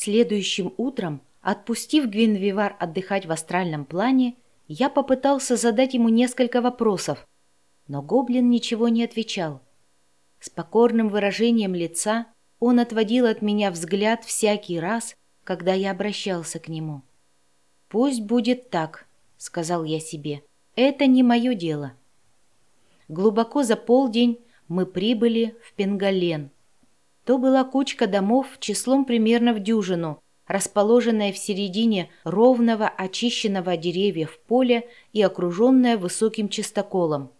Следующим утром, отпустив Гвинвивар отдыхать в астральном плане, я попытался задать ему несколько вопросов, но гоблин ничего не отвечал. С покорным выражением лица он отводил от меня взгляд всякий раз, когда я обращался к нему. «Пусть будет так», — сказал я себе, — «это не мое дело». Глубоко за полдень мы прибыли в Пенгален. То была кучка домов числом примерно в дюжину, расположенная в середине ровного, очищенного от деревьев поля и окруженная высоким чистоколом.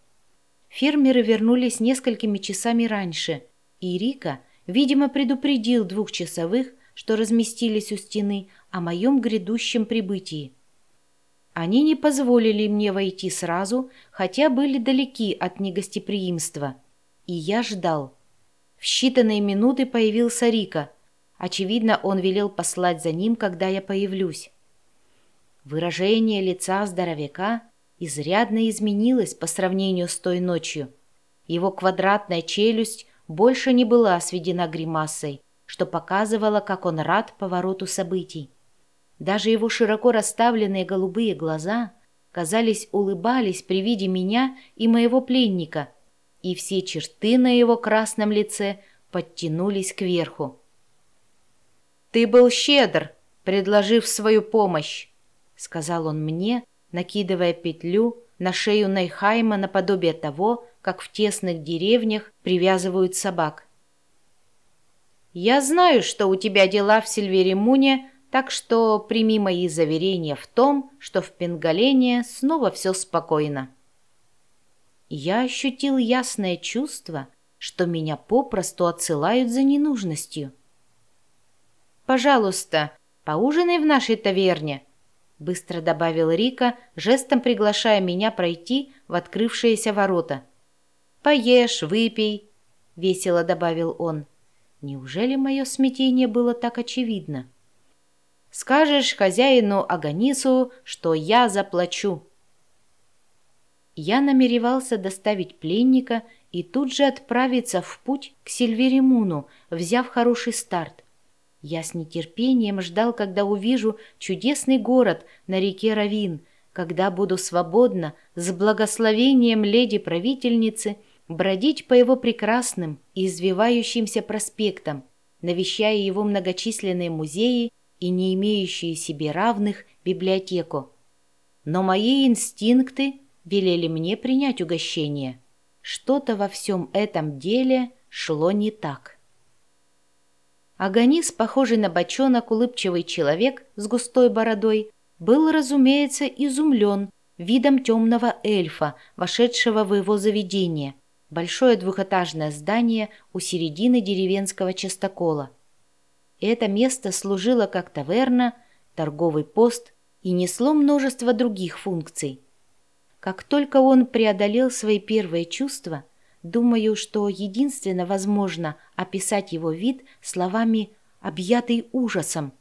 Фермеры вернулись несколькими часами раньше, и Рика, видимо, предупредил двухчасовых, что разместились у стены, о моем грядущем прибытии. Они не позволили мне войти сразу, хотя были далеки от негостеприимства. И я ждал. В считанные минуты появился Рика. Очевидно, он велел послать за ним, когда я появлюсь. Выражение лица здоровяка изрядно изменилось по сравнению с той ночью. Его квадратная челюсть больше не была сведена гримасой, что показывало, как он рад повороту событий. Даже его широко расставленные голубые глаза, казались, улыбались при виде меня и моего пленника, и все черты на его красном лице подтянулись кверху. «Ты был щедр, предложив свою помощь», — сказал он мне, накидывая петлю на шею Найхайма наподобие того, как в тесных деревнях привязывают собак. «Я знаю, что у тебя дела в Сильверимуне так что прими мои заверения в том, что в Пенгалене снова все спокойно. Я ощутил ясное чувство, что меня попросту отсылают за ненужностью. «Пожалуйста, поужинай в нашей таверне», — быстро добавил Рика, жестом приглашая меня пройти в открывшиеся ворота. «Поешь, выпей», — весело добавил он. «Неужели мое смятение было так очевидно?» Скажешь хозяину Аганису, что я заплачу». Я намеревался доставить пленника и тут же отправиться в путь к Сильверимуну, взяв хороший старт. Я с нетерпением ждал, когда увижу чудесный город на реке Равин, когда буду свободно, с благословением леди-правительницы, бродить по его прекрасным и извивающимся проспектам, навещая его многочисленные музеи и не имеющие себе равных библиотеку. Но мои инстинкты велели мне принять угощение. Что-то во всем этом деле шло не так. Аганис, похожий на бочонок улыбчивый человек с густой бородой, был, разумеется, изумлен видом темного эльфа, вошедшего в его заведение, большое двухэтажное здание у середины деревенского частокола – это место служило как таверна, торговый пост и несло множество других функций. Как только он преодолел свои первые чувства, думаю, что единственно возможно описать его вид словами «объятый ужасом».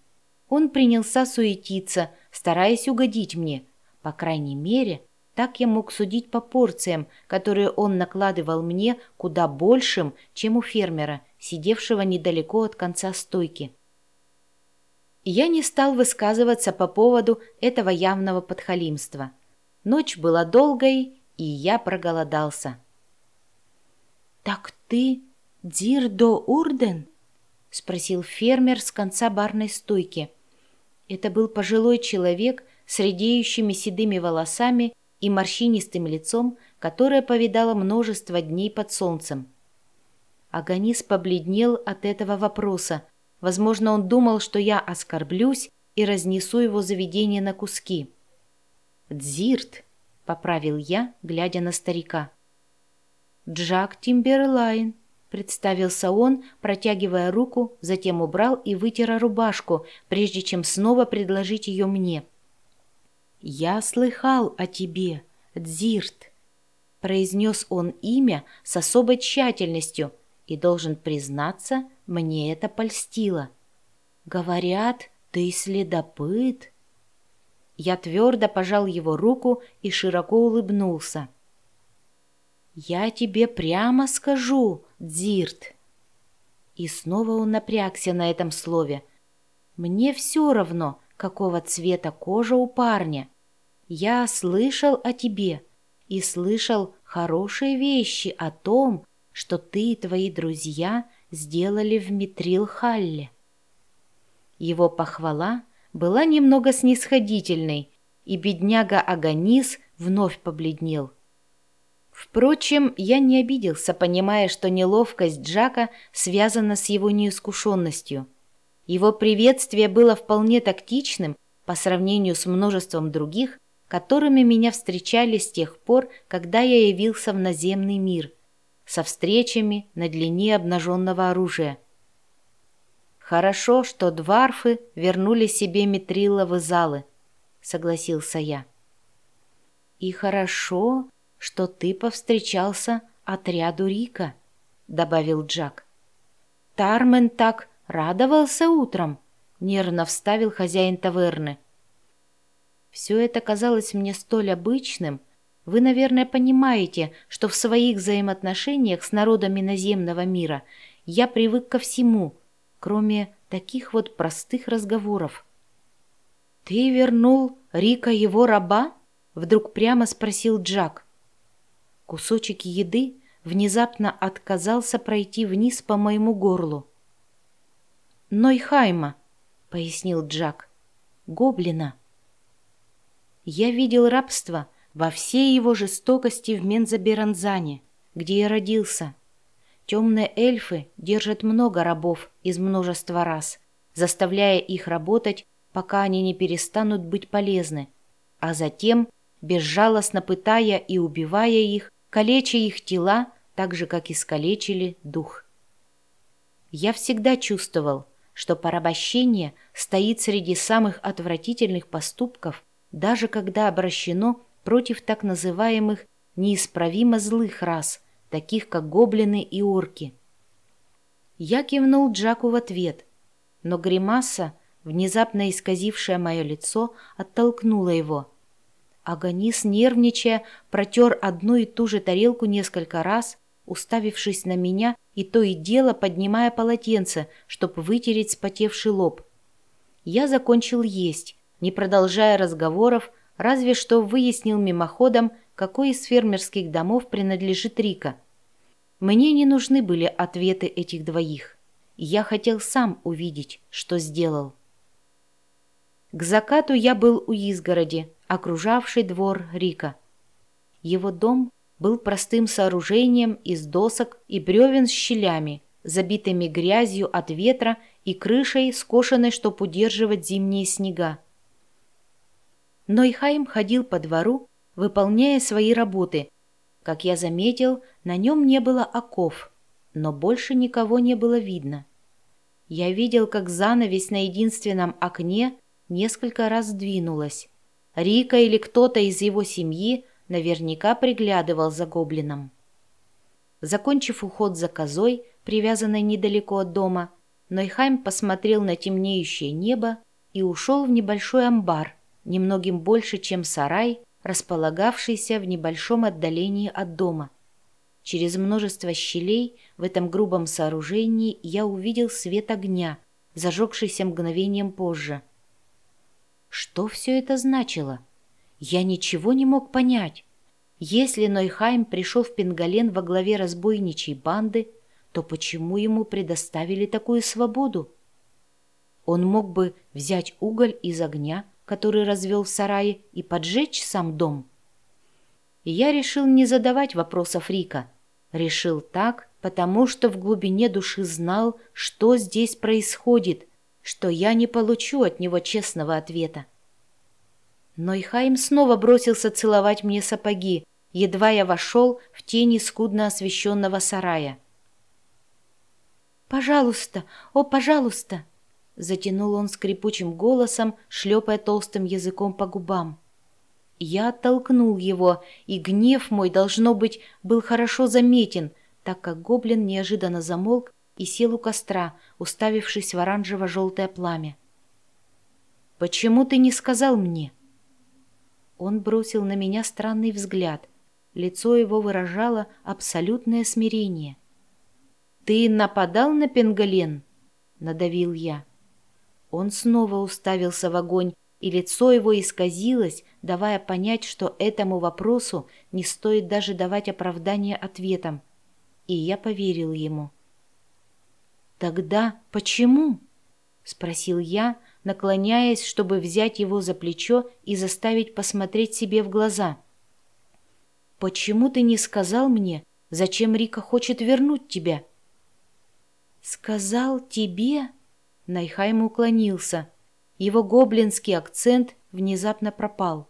Он принялся суетиться, стараясь угодить мне. По крайней мере, так я мог судить по порциям, которые он накладывал мне куда большим, чем у фермера, сидевшего недалеко от конца стойки. Я не стал высказываться по поводу этого явного подхалимства. Ночь была долгой, и я проголодался. «Так ты Дирдо Урден?» — спросил фермер с конца барной стойки. Это был пожилой человек с редеющими седыми волосами и морщинистым лицом, которое повидало множество дней под солнцем. Аганис побледнел от этого вопроса. Возможно, он думал, что я оскорблюсь и разнесу его заведение на куски. «Дзирт», — поправил я, глядя на старика. «Джак Тимберлайн», — представился он, протягивая руку, затем убрал и вытер рубашку, прежде чем снова предложить ее мне. «Я слыхал о тебе, Дзирт», — произнес он имя с особой тщательностью — и, должен признаться, мне это польстило. Говорят, ты следопыт. Я твердо пожал его руку и широко улыбнулся. «Я тебе прямо скажу, Дзирт!» И снова он напрягся на этом слове. Мне все равно, какого цвета кожа у парня. Я слышал о тебе и слышал хорошие вещи о том, что ты и твои друзья сделали в Митрил-Халле. Его похвала была немного снисходительной, и бедняга Аганис вновь побледнел. Впрочем, я не обиделся, понимая, что неловкость Джака связана с его неискушенностью. Его приветствие было вполне тактичным по сравнению с множеством других, которыми меня встречали с тех пор, когда я явился в наземный мир, со встречами на длине обнаженного оружия. «Хорошо, что дварфы вернули себе метриловы залы», — согласился я. «И хорошо, что ты повстречался отряду Рика», — добавил Джак. «Тармен так радовался утром», — нервно вставил хозяин таверны. Все это казалось мне столь обычным. Вы, наверное, понимаете, что в своих взаимоотношениях с народами наземного мира я привык ко всему, кроме таких вот простых разговоров. «Ты вернул Рика его раба?» — вдруг прямо спросил Джак. Кусочек еды внезапно отказался пройти вниз по моему горлу. «Нойхайма», — пояснил Джак, — «гоблина». Я видел рабство во всей его жестокости в Мензаберанзане, где я родился. Темные эльфы держат много рабов из множества рас, заставляя их работать, пока они не перестанут быть полезны, а затем, безжалостно пытая и убивая их, калеча их тела, так же, как искалечили дух. Я всегда чувствовал, что порабощение стоит среди самых отвратительных поступков, даже когда обращено против так называемых неисправимо злых рас, таких как гоблины и орки. Я кивнул Джаку в ответ, но гримаса, внезапно исказившая мое лицо, оттолкнула его – Аганис, нервничая, протер одну и ту же тарелку несколько раз, уставившись на меня и то и дело поднимая полотенце, чтобы вытереть спотевший лоб. Я закончил есть, не продолжая разговоров, разве что выяснил мимоходом, какой из фермерских домов принадлежит Рика. Мне не нужны были ответы этих двоих. Я хотел сам увидеть, что сделал. К закату я был у изгороди, окружавшей двор Рика. Его дом был простым сооружением из досок и бревен с щелями, забитыми грязью от ветра и крышей, скошенной, чтобы удерживать зимние снега. Нойхайм ходил по двору, выполняя свои работы. Как я заметил, на нем не было оков, но больше никого не было видно. Я видел, как занавесь на единственном окне несколько раз сдвинулась. Рика или кто-то из его семьи наверняка приглядывал за гоблином. Закончив уход за козой, привязанной недалеко от дома, Нойхайм посмотрел на темнеющее небо и ушел в небольшой амбар, немногим больше, чем сарай, располагавшийся в небольшом отдалении от дома. Через множество щелей в этом грубом сооружении я увидел свет огня, зажегшийся мгновением позже — что все это значило? Я ничего не мог понять. Если Нойхайм пришел в Пенгален во главе разбойничьей банды, то почему ему предоставили такую свободу? Он мог бы взять уголь из огня, который развел в сарае, и поджечь сам дом. И я решил не задавать вопросов Рика. Решил так, потому что в глубине души знал, что здесь происходит, что я не получу от него честного ответа. Но Ихаим снова бросился целовать мне сапоги, едва я вошел в тени скудно освещенного сарая. «Пожалуйста, о, пожалуйста!» — затянул он скрипучим голосом, шлепая толстым языком по губам. Я оттолкнул его, и гнев мой, должно быть, был хорошо заметен, так как гоблин неожиданно замолк и сел у костра, уставившись в оранжево-желтое пламя. «Почему ты не сказал мне?» Он бросил на меня странный взгляд. Лицо его выражало абсолютное смирение. «Ты нападал на Пенгален?» — надавил я. Он снова уставился в огонь, и лицо его исказилось, давая понять, что этому вопросу не стоит даже давать оправдание ответом. И я поверил ему. «Тогда почему?» — спросил я, наклоняясь, чтобы взять его за плечо и заставить посмотреть себе в глаза. «Почему ты не сказал мне, зачем Рико хочет вернуть тебя?» «Сказал тебе?» Нойхайм уклонился. Его гоблинский акцент внезапно пропал.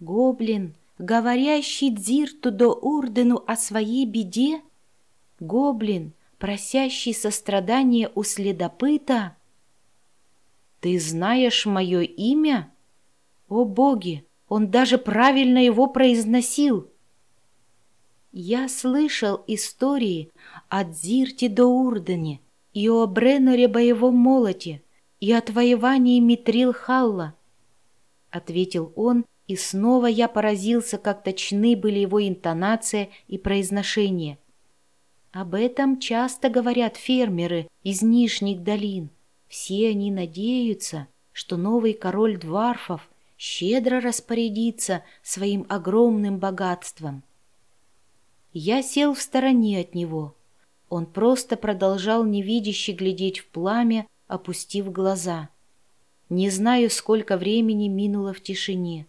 «Гоблин, говорящий Дзирту До'Урдену о своей беде? Гоблин, просящий сострадания у следопыта?» «Ты знаешь мое имя?» «О боги! Он даже правильно его произносил!» Я слышал истории о Дзирте до Урдене, и о Бреннере боевом молоте, и о отвоевании Митрил Халла, — ответил он, и снова я поразился, как точны были его интонация и произношение. Об этом часто говорят фермеры из Нижних долин. Все они надеются, что новый король Дварфов щедро распорядится своим огромным богатством. Я сел в стороне от него — он просто продолжал невидяще глядеть в пламя, опустив глаза. Не знаю, сколько времени минуло в тишине.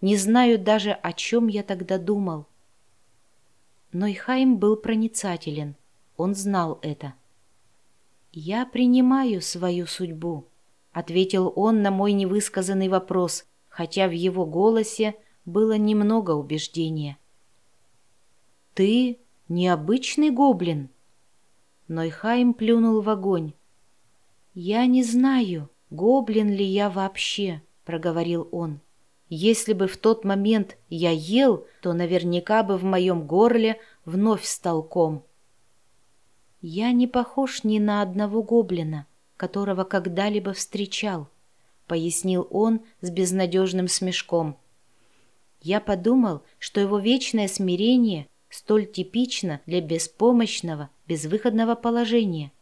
Не знаю даже, о чем я тогда думал. Но Ихайм был проницателен. Он знал это. «Я принимаю свою судьбу», — ответил он на мой невысказанный вопрос, хотя в его голосе было немного убеждения. «Ты необычный гоблин», Нойхайм плюнул в огонь. «Я не знаю, гоблин ли я вообще», — проговорил он. «Если бы в тот момент я ел, то наверняка бы в моем горле вновь стал ком». «Я не похож ни на одного гоблина, которого когда-либо встречал», — пояснил он с безнадежным смешком. Я подумал, что его вечное смирение столь типично для беспомощного, безвыходного положения.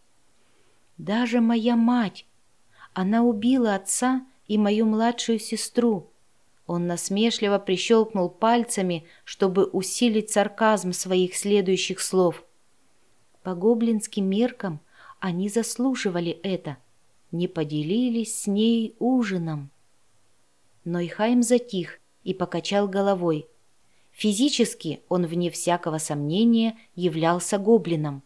Даже моя мать, она убила отца и мою младшую сестру. Он насмешливо прищелкнул пальцами, чтобы усилить сарказм своих следующих слов. По гоблинским меркам они заслуживали это, не поделились с ней ужином. Но Ихайм затих и покачал головой. Физически он, вне всякого сомнения, являлся гоблином.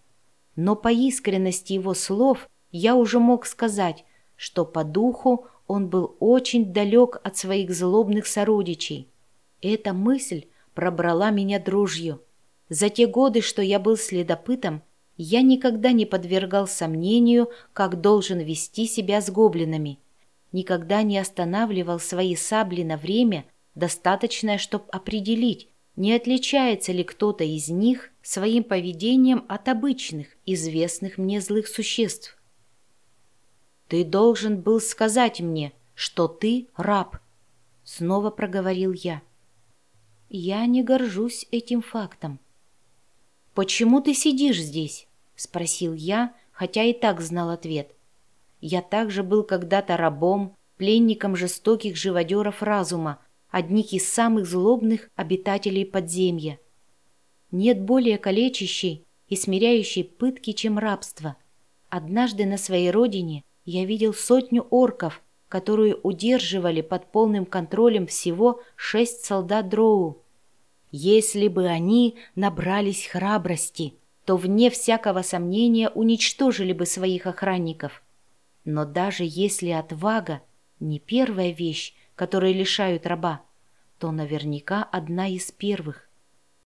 Но по искренности его слов я уже мог сказать, что по духу он был очень далек от своих злобных сородичей. Эта мысль пробрала меня дрожью. За те годы, что я был следопытом, я никогда не подвергал сомнению, как должен вести себя с гоблинами. Никогда не останавливал свои сабли на время, достаточное, чтобы определить, не отличается ли кто-то из них своим поведением от обычных, известных мне злых существ. «Ты должен был сказать мне, что ты раб», — снова проговорил я. «Я не горжусь этим фактом». «Почему ты сидишь здесь?» — спросил я, хотя и так знал ответ. Я также был когда-то рабом, пленником жестоких живодеров разума, одних из самых злобных обитателей подземья. Нет более калечащей и смиряющей пытки, чем рабство. Однажды на своей родине я видел сотню орков, которые удерживали под полным контролем всего шесть солдат Дроу. Если бы они набрались храбрости, то, вне всякого сомнения, уничтожили бы своих охранников. Но даже если отвага не первая вещь, которые лишают раба, то наверняка одна из первых.